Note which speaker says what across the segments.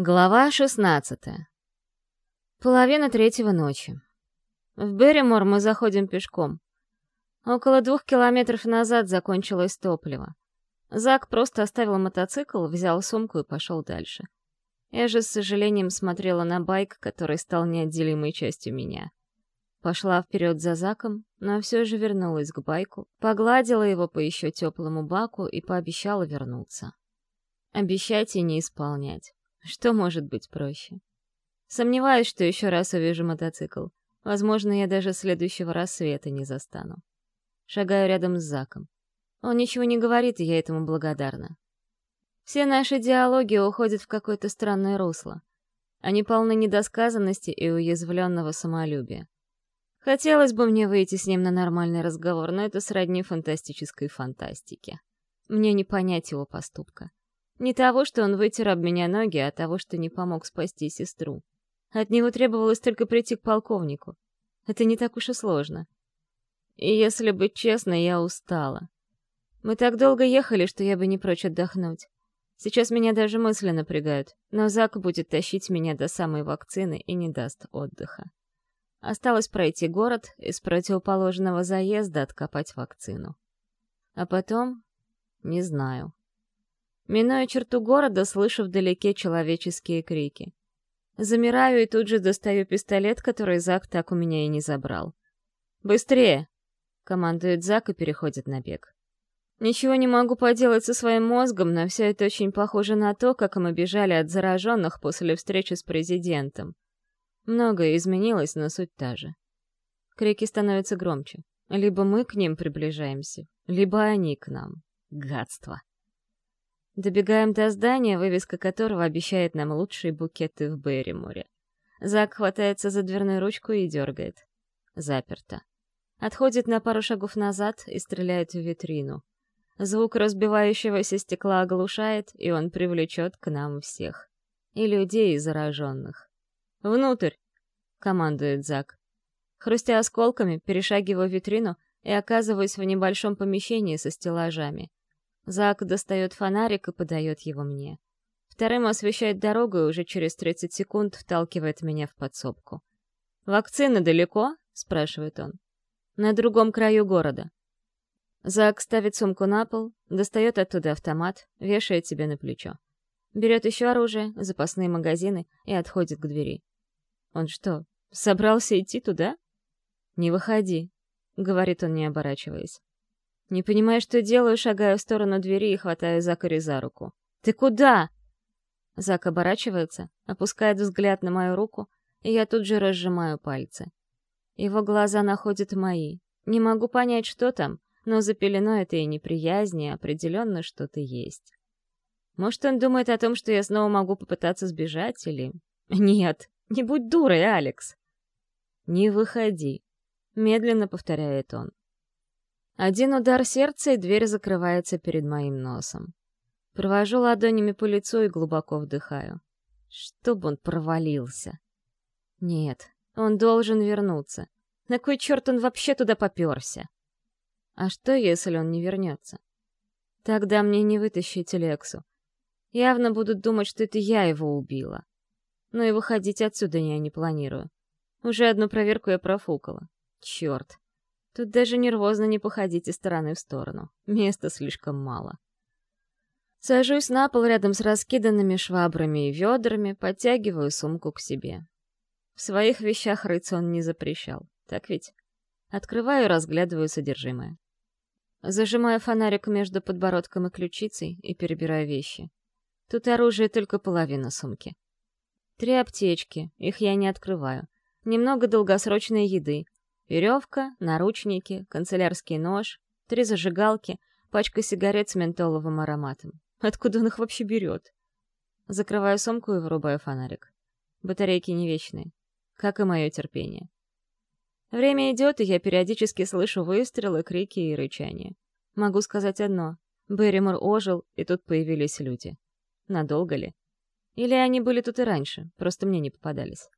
Speaker 1: Глава 16. Половина третьего ночи. В Берримор мы заходим пешком. Около двух километров назад закончилось топливо. Зак просто оставил мотоцикл, взял сумку и пошел дальше. Я же с сожалением смотрела на байк, который стал неотделимой частью меня. Пошла вперед за Заком, но все же вернулась к байку, погладила его по еще теплому баку и пообещала вернуться. Обещать и не исполнять. Что может быть проще? Сомневаюсь, что еще раз увижу мотоцикл. Возможно, я даже следующего рассвета не застану. Шагаю рядом с Заком. Он ничего не говорит, и я этому благодарна. Все наши диалоги уходят в какое-то странное русло. Они полны недосказанности и уязвленного самолюбия. Хотелось бы мне выйти с ним на нормальный разговор, но это сродни фантастической фантастике. Мне не понять его поступка. Не того, что он вытер об меня ноги, а того, что не помог спасти сестру. От него требовалось только прийти к полковнику. Это не так уж и сложно. И если быть честной, я устала. Мы так долго ехали, что я бы не прочь отдохнуть. Сейчас меня даже мысли напрягают, но Зак будет тащить меня до самой вакцины и не даст отдыха. Осталось пройти город и с противоположного заезда откопать вакцину. А потом... не знаю. Минуя черту города, слышу вдалеке человеческие крики. Замираю и тут же достаю пистолет, который Зак так у меня и не забрал. «Быстрее!» — командует Зак и переходит на бег. Ничего не могу поделать со своим мозгом, но все это очень похоже на то, как мы бежали от зараженных после встречи с президентом. Многое изменилось, но суть та же. Крики становятся громче. Либо мы к ним приближаемся, либо они к нам. Гадство. Добегаем до здания, вывеска которого обещает нам лучшие букеты в Берриморе. Зак хватается за дверную ручку и дергает. Заперто. Отходит на пару шагов назад и стреляет в витрину. Звук разбивающегося стекла оглушает, и он привлечет к нам всех. И людей, и зараженных. «Внутрь!» — командует Зак. Хрустя осколками, перешагиваю витрину и оказываюсь в небольшом помещении со стеллажами. Зак достает фонарик и подает его мне. Вторым освещает дорогу и уже через 30 секунд вталкивает меня в подсобку. «Вакцина далеко?» — спрашивает он. «На другом краю города». Зак ставит сумку на пол, достает оттуда автомат, вешает себе на плечо. Берет еще оружие, запасные магазины и отходит к двери. Он что, собрался идти туда? «Не выходи», — говорит он, не оборачиваясь. Не понимая, что делаю, шагаю в сторону двери и хватаю Закари за руку. «Ты куда?» Зак оборачивается, опускает взгляд на мою руку, и я тут же разжимаю пальцы. Его глаза находят мои. Не могу понять, что там, но за пеленой и неприязни, определенно что-то есть. Может, он думает о том, что я снова могу попытаться сбежать, или... Нет, не будь дурой, Алекс! «Не выходи», — медленно повторяет он. Один удар сердца, и дверь закрывается перед моим носом. Провожу ладонями по лицу и глубоко вдыхаю. Чтоб он провалился. Нет, он должен вернуться. На кой черт он вообще туда поперся? А что, если он не вернется? Тогда мне не вытащить Лексу. Явно будут думать, что это я его убила. Но и выходить отсюда я не планирую. Уже одну проверку я профукала. Черт. Тут даже нервозно не походить из стороны в сторону. Места слишком мало. Сажусь на пол рядом с раскиданными швабрами и ведрами, подтягиваю сумку к себе. В своих вещах рыться он не запрещал, так ведь? Открываю и разглядываю содержимое. Зажимаю фонарик между подбородком и ключицей и перебираю вещи. Тут оружие только половина сумки. Три аптечки, их я не открываю. Немного долгосрочной еды, Веревка, наручники, канцелярский нож, три зажигалки, пачка сигарет с ментоловым ароматом. Откуда он их вообще берет? Закрываю сумку и вырубаю фонарик. Батарейки не вечные, как и мое терпение. Время идет, и я периодически слышу выстрелы, крики и рычания. Могу сказать одно. Берримор ожил, и тут появились люди. Надолго ли? Или они были тут и раньше, просто мне не попадались.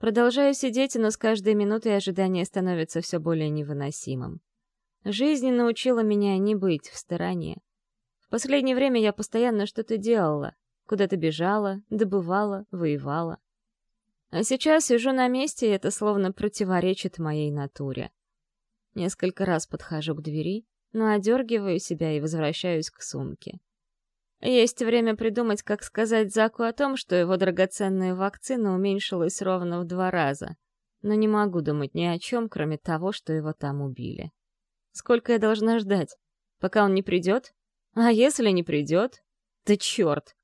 Speaker 1: Продолжаю сидеть, но с каждой минутой ожидание становится все более невыносимым. Жизнь научила меня не быть в стороне. В последнее время я постоянно что-то делала, Куда-то бежала, добывала, воевала. А сейчас сижу на месте, и это словно противоречит моей натуре. Несколько раз подхожу к двери, но одергиваю себя и возвращаюсь к сумке. Есть время придумать, как сказать Заку о том, что его драгоценная вакцина уменьшилась ровно в два раза. Но не могу думать ни о чем, кроме того, что его там убили. Сколько я должна ждать? Пока он не придет? А если не придет? Да черт!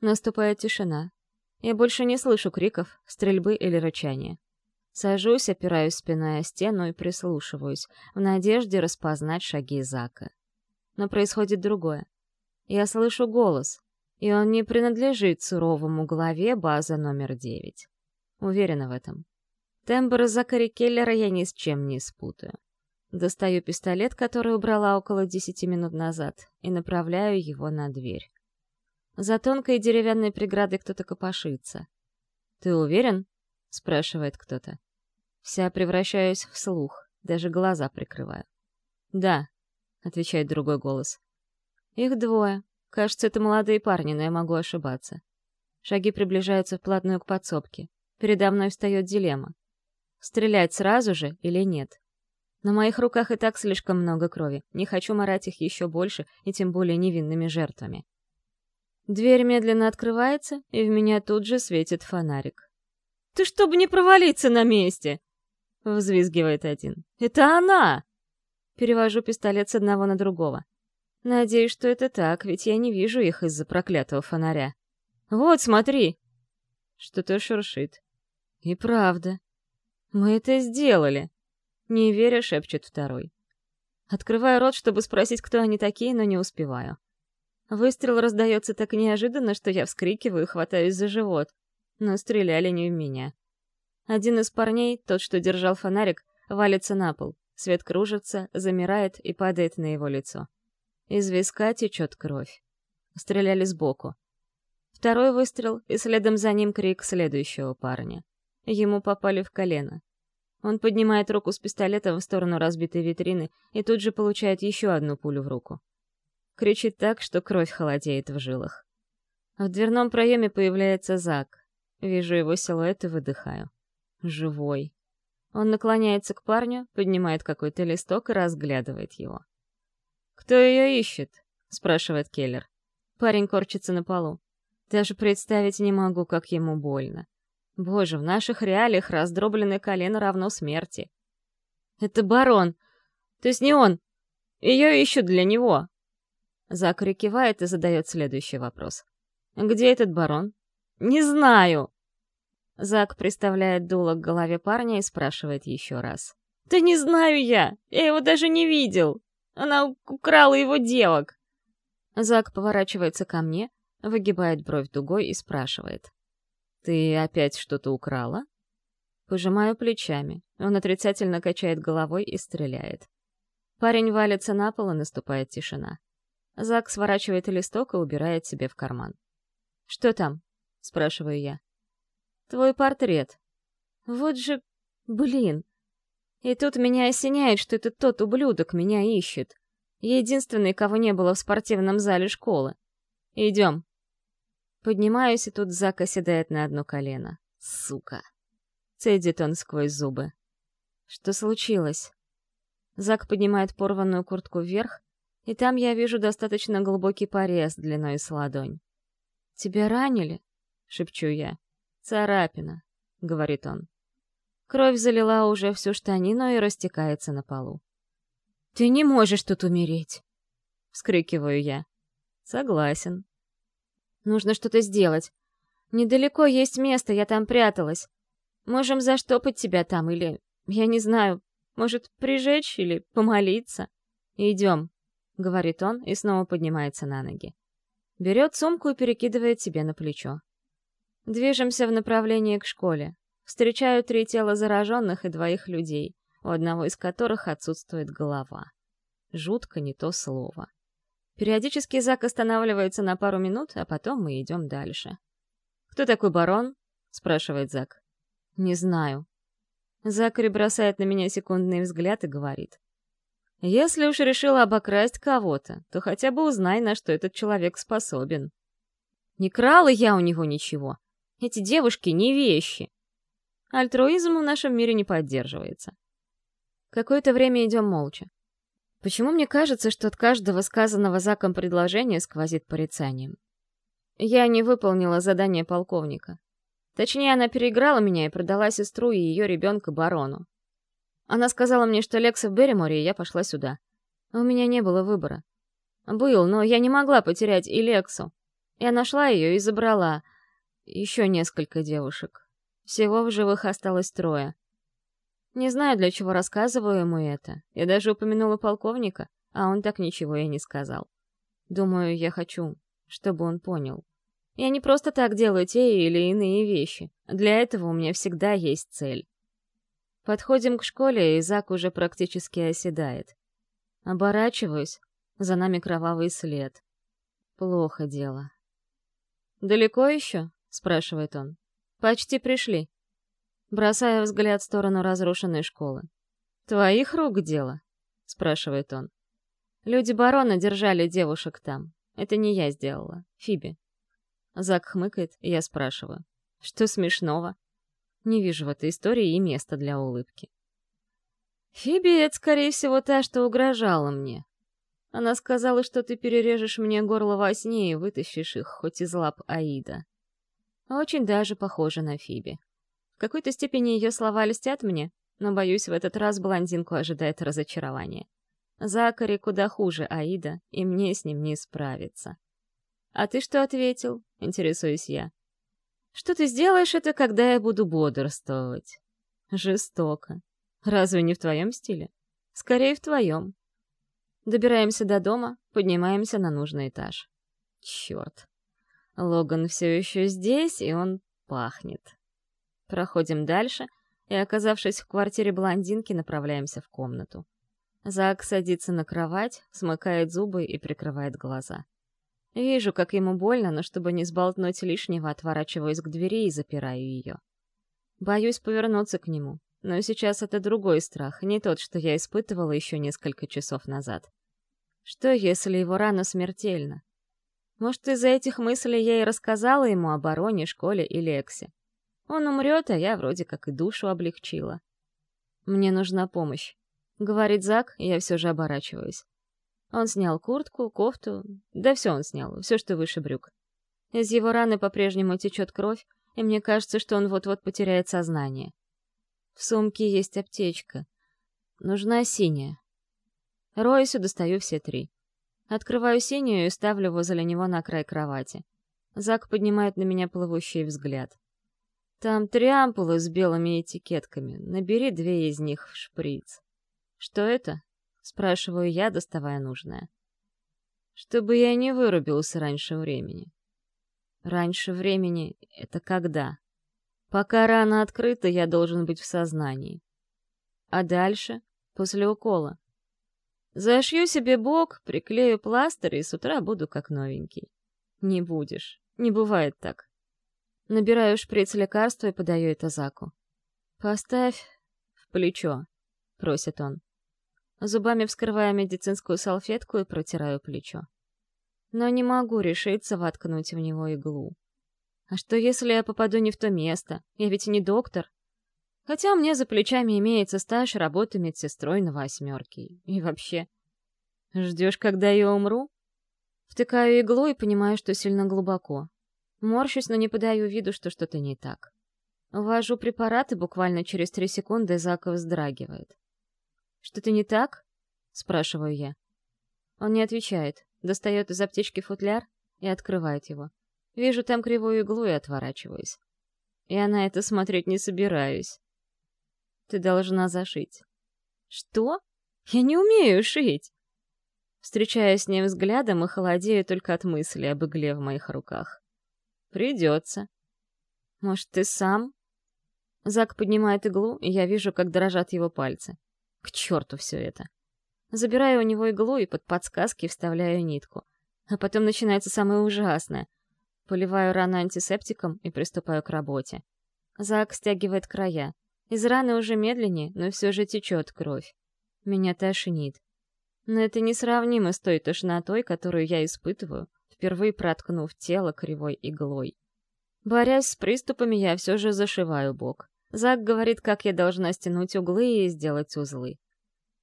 Speaker 1: Наступает тишина. Я больше не слышу криков, стрельбы или рычания. Сажусь, опираюсь спиной о стену и прислушиваюсь, в надежде распознать шаги Зака. Но происходит другое. Я слышу голос, и он не принадлежит суровому главе база номер девять. Уверена в этом. Тембр Закари Келлера я ни с чем не спутаю. Достаю пистолет, который убрала около десяти минут назад, и направляю его на дверь. За тонкой деревянной преградой кто-то копошится. «Ты уверен?» — спрашивает кто-то. Вся превращаюсь в слух, даже глаза прикрываю. «Да», — отвечает другой голос. Их двое. Кажется, это молодые парни, но я могу ошибаться. Шаги приближаются вплотную к подсобке. Передо мной встает дилемма. Стрелять сразу же или нет? На моих руках и так слишком много крови. Не хочу морать их еще больше, и тем более невинными жертвами. Дверь медленно открывается, и в меня тут же светит фонарик. «Ты чтобы не провалиться на месте!» — взвизгивает один. «Это она!» Перевожу пистолет с одного на другого. Надеюсь, что это так, ведь я не вижу их из-за проклятого фонаря. Вот, смотри!» Что-то шуршит. «И правда. Мы это сделали!» Не веря, шепчет второй. Открываю рот, чтобы спросить, кто они такие, но не успеваю. Выстрел раздается так неожиданно, что я вскрикиваю и хватаюсь за живот. Но стреляли не в меня. Один из парней, тот, что держал фонарик, валится на пол. Свет кружится, замирает и падает на его лицо. Из виска течет кровь. Стреляли сбоку. Второй выстрел, и следом за ним крик следующего парня. Ему попали в колено. Он поднимает руку с пистолетом в сторону разбитой витрины и тут же получает еще одну пулю в руку. Кричит так, что кровь холодеет в жилах. В дверном проеме появляется Зак. Вижу его силуэт и выдыхаю. Живой. Он наклоняется к парню, поднимает какой-то листок и разглядывает его. «Кто ее ищет?» — спрашивает Келлер. Парень корчится на полу. Даже представить не могу, как ему больно. Боже, в наших реалиях раздробленное колено равно смерти. «Это барон! То есть не он! Ее ищут для него!» Закари кивает и задает следующий вопрос. «Где этот барон?» «Не знаю!» Зак приставляет дуло к голове парня и спрашивает еще раз. «Да не знаю я! Я его даже не видел!» Она украла его девок!» Зак поворачивается ко мне, выгибает бровь дугой и спрашивает. «Ты опять что-то украла?» Пожимаю плечами. Он отрицательно качает головой и стреляет. Парень валится на пол, и наступает тишина. Зак сворачивает листок и убирает себе в карман. «Что там?» — спрашиваю я. «Твой портрет». «Вот же... Блин, и тут меня осеняет, что это тот ублюдок меня ищет. Единственный, кого не было в спортивном зале школы. Идем. Поднимаюсь, и тут Зак оседает на одно колено. Сука. Цедит он сквозь зубы. Что случилось? Зак поднимает порванную куртку вверх, и там я вижу достаточно глубокий порез длиной с ладонь. «Тебя ранили?» — шепчу я. «Царапина», — говорит он. Кровь залила уже всю штанину и растекается на полу. «Ты не можешь тут умереть!» — вскрикиваю я. «Согласен». «Нужно что-то сделать. Недалеко есть место, я там пряталась. Можем заштопать тебя там или, я не знаю, может, прижечь или помолиться. Идем», — говорит он и снова поднимается на ноги. Берет сумку и перекидывает себе на плечо. Движемся в направлении к школе. Встречаю три тела зараженных и двоих людей, у одного из которых отсутствует голова. Жутко не то слово. Периодически Зак останавливается на пару минут, а потом мы идем дальше. «Кто такой барон?» — спрашивает Зак. «Не знаю». Закари бросает на меня секундный взгляд и говорит. «Если уж решила обокрасть кого-то, то хотя бы узнай, на что этот человек способен». Не крала я у него ничего. Эти девушки не вещи. Альтруизм в нашем мире не поддерживается. Какое-то время идем молча. Почему мне кажется, что от каждого сказанного Заком предложения сквозит порицанием? Я не выполнила задание полковника. Точнее, она переиграла меня и продала сестру и ее ребенка барону. Она сказала мне, что Лекса в Берриморе, и я пошла сюда. У меня не было выбора. Был, но я не могла потерять и Лексу. Я нашла ее и забрала. Еще несколько девушек. Всего в живых осталось трое. Не знаю, для чего рассказываю ему это. Я даже упомянула полковника, а он так ничего и не сказал. Думаю, я хочу, чтобы он понял. Я не просто так делаю те или иные вещи. Для этого у меня всегда есть цель. Подходим к школе, и Зак уже практически оседает. Оборачиваюсь, за нами кровавый след. Плохо дело. «Далеко еще?» — спрашивает он. «Почти пришли». Бросая взгляд в сторону разрушенной школы. «Твоих рук дело?» — спрашивает он. «Люди барона держали девушек там. Это не я сделала. Фиби». Зак хмыкает, и я спрашиваю. «Что смешного?» Не вижу в этой истории и места для улыбки. Фиби — это, скорее всего, та, что угрожала мне. Она сказала, что ты перережешь мне горло во сне и вытащишь их, хоть из лап Аида. Очень даже похоже на Фиби. В какой-то степени ее слова льстят мне, но, боюсь, в этот раз блондинку ожидает разочарование. Закари куда хуже Аида, и мне с ним не справиться. «А ты что ответил?» — интересуюсь я. «Что ты сделаешь это, когда я буду бодрствовать?» «Жестоко. Разве не в твоем стиле?» «Скорее, в твоем. Добираемся до дома, поднимаемся на нужный этаж. Черт. Логан все еще здесь, и он пахнет. Проходим дальше, и, оказавшись в квартире блондинки, направляемся в комнату. Зак садится на кровать, смыкает зубы и прикрывает глаза. Вижу, как ему больно, но чтобы не сболтнуть лишнего, отворачиваюсь к двери и запираю ее. Боюсь повернуться к нему, но сейчас это другой страх, не тот, что я испытывала еще несколько часов назад. Что, если его рана смертельна? Может, из-за этих мыслей я и рассказала ему о бароне, школе и Лексе. Он умрет, а я вроде как и душу облегчила. «Мне нужна помощь», — говорит Зак, и я все же оборачиваюсь. Он снял куртку, кофту, да все он снял, все, что выше брюк. Из его раны по-прежнему течет кровь, и мне кажется, что он вот-вот потеряет сознание. В сумке есть аптечка. Нужна синяя. Роюсь достаю все три. Открываю синюю и ставлю возле него на край кровати. Зак поднимает на меня плывущий взгляд. «Там три ампулы с белыми этикетками. Набери две из них в шприц». «Что это?» — спрашиваю я, доставая нужное. «Чтобы я не вырубился раньше времени». «Раньше времени — это когда?» «Пока рана открыта, я должен быть в сознании». «А дальше?» «После укола». Зашью себе бок, приклею пластырь и с утра буду как новенький. Не будешь. Не бывает так. Набираю шприц лекарства и подаю это Заку. «Поставь в плечо», — просит он. Зубами вскрываю медицинскую салфетку и протираю плечо. Но не могу решиться воткнуть в него иглу. А что, если я попаду не в то место? Я ведь не доктор. Хотя у меня за плечами имеется стаж работы медсестрой на восьмерке. И вообще... Ждешь, когда я умру? Втыкаю иглу и понимаю, что сильно глубоко. Морщусь, но не подаю виду, что что-то не так. Ввожу препарат, и буквально через три секунды Заков вздрагивает. «Что-то не так?» — спрашиваю я. Он не отвечает, достает из аптечки футляр и открывает его. Вижу там кривую иглу и отворачиваюсь. Я на это смотреть не собираюсь. Ты должна зашить. Что? Я не умею шить. Встречаясь с ним взглядом и холодею только от мысли об игле в моих руках. Придется. Может, ты сам? Зак поднимает иглу, и я вижу, как дрожат его пальцы. К черту все это. Забираю у него иглу и под подсказки вставляю нитку. А потом начинается самое ужасное. Поливаю рану антисептиком и приступаю к работе. Зак стягивает края. Из раны уже медленнее, но все же течет кровь. Меня тошнит. Но это несравнимо с той тошнотой, которую я испытываю, впервые проткнув тело кривой иглой. Борясь с приступами, я все же зашиваю бок. Зак говорит, как я должна стянуть углы и сделать узлы.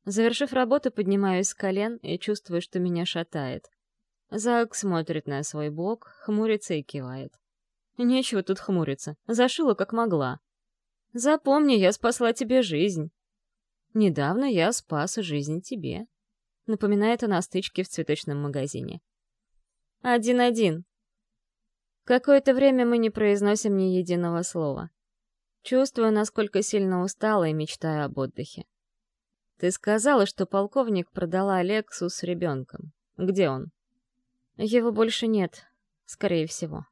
Speaker 1: Завершив работу, поднимаюсь с колен и чувствую, что меня шатает. Зак смотрит на свой бок, хмурится и кивает. Нечего тут хмуриться, зашила как могла. Запомни, я спасла тебе жизнь. Недавно я спас жизнь тебе. Напоминает он о стычке в цветочном магазине. Один-один. Какое-то время мы не произносим ни единого слова. Чувствую, насколько сильно устала и мечтаю об отдыхе. Ты сказала, что полковник продала Алексу с ребенком. Где он? Его больше нет, скорее всего.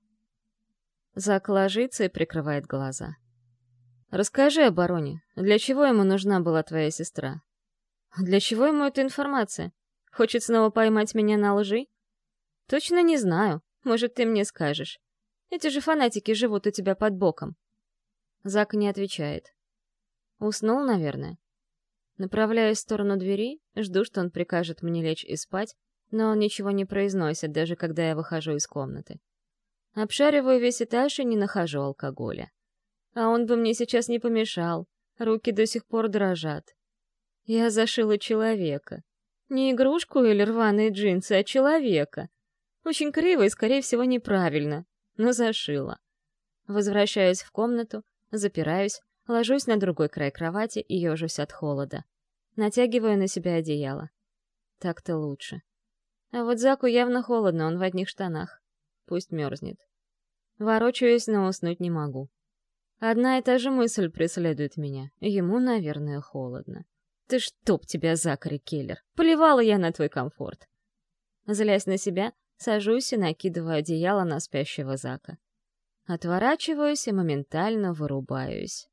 Speaker 1: Зак ложится и прикрывает глаза. Расскажи о бароне. Для чего ему нужна была твоя сестра? Для чего ему эта информация? Хочет снова поймать меня на лжи? Точно не знаю. Может, ты мне скажешь. Эти же фанатики живут у тебя под боком. Зак не отвечает. Уснул, наверное. Направляюсь в сторону двери, жду, что он прикажет мне лечь и спать, но он ничего не произносит, даже когда я выхожу из комнаты. Обшариваю весь этаж и не нахожу алкоголя. А он бы мне сейчас не помешал, руки до сих пор дрожат. Я зашила человека. Не игрушку или рваные джинсы, а человека. Очень криво и, скорее всего, неправильно, но зашила. Возвращаюсь в комнату, запираюсь, ложусь на другой край кровати и ежусь от холода. Натягиваю на себя одеяло. Так-то лучше. А вот Заку явно холодно, он в одних штанах. Пусть мерзнет. Ворочаюсь, но уснуть не могу. Одна и та же мысль преследует меня. Ему, наверное, холодно. Ты чтоб тебя, Закари Келлер! Плевала я на твой комфорт. Злясь на себя, сажусь и накидываю одеяло на спящего Зака. Отворачиваюсь и моментально вырубаюсь.